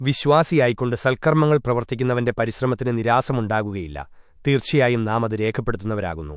വിശ്വാസിയായിക്കൊണ്ട് സൽക്കർമ്മങ്ങൾ പ്രവർത്തിക്കുന്നവന്റെ പരിശ്രമത്തിന് നിരാസമുണ്ടാകുകയില്ല തീർച്ചയായും നാം അത് രേഖപ്പെടുത്തുന്നവരാകുന്നു.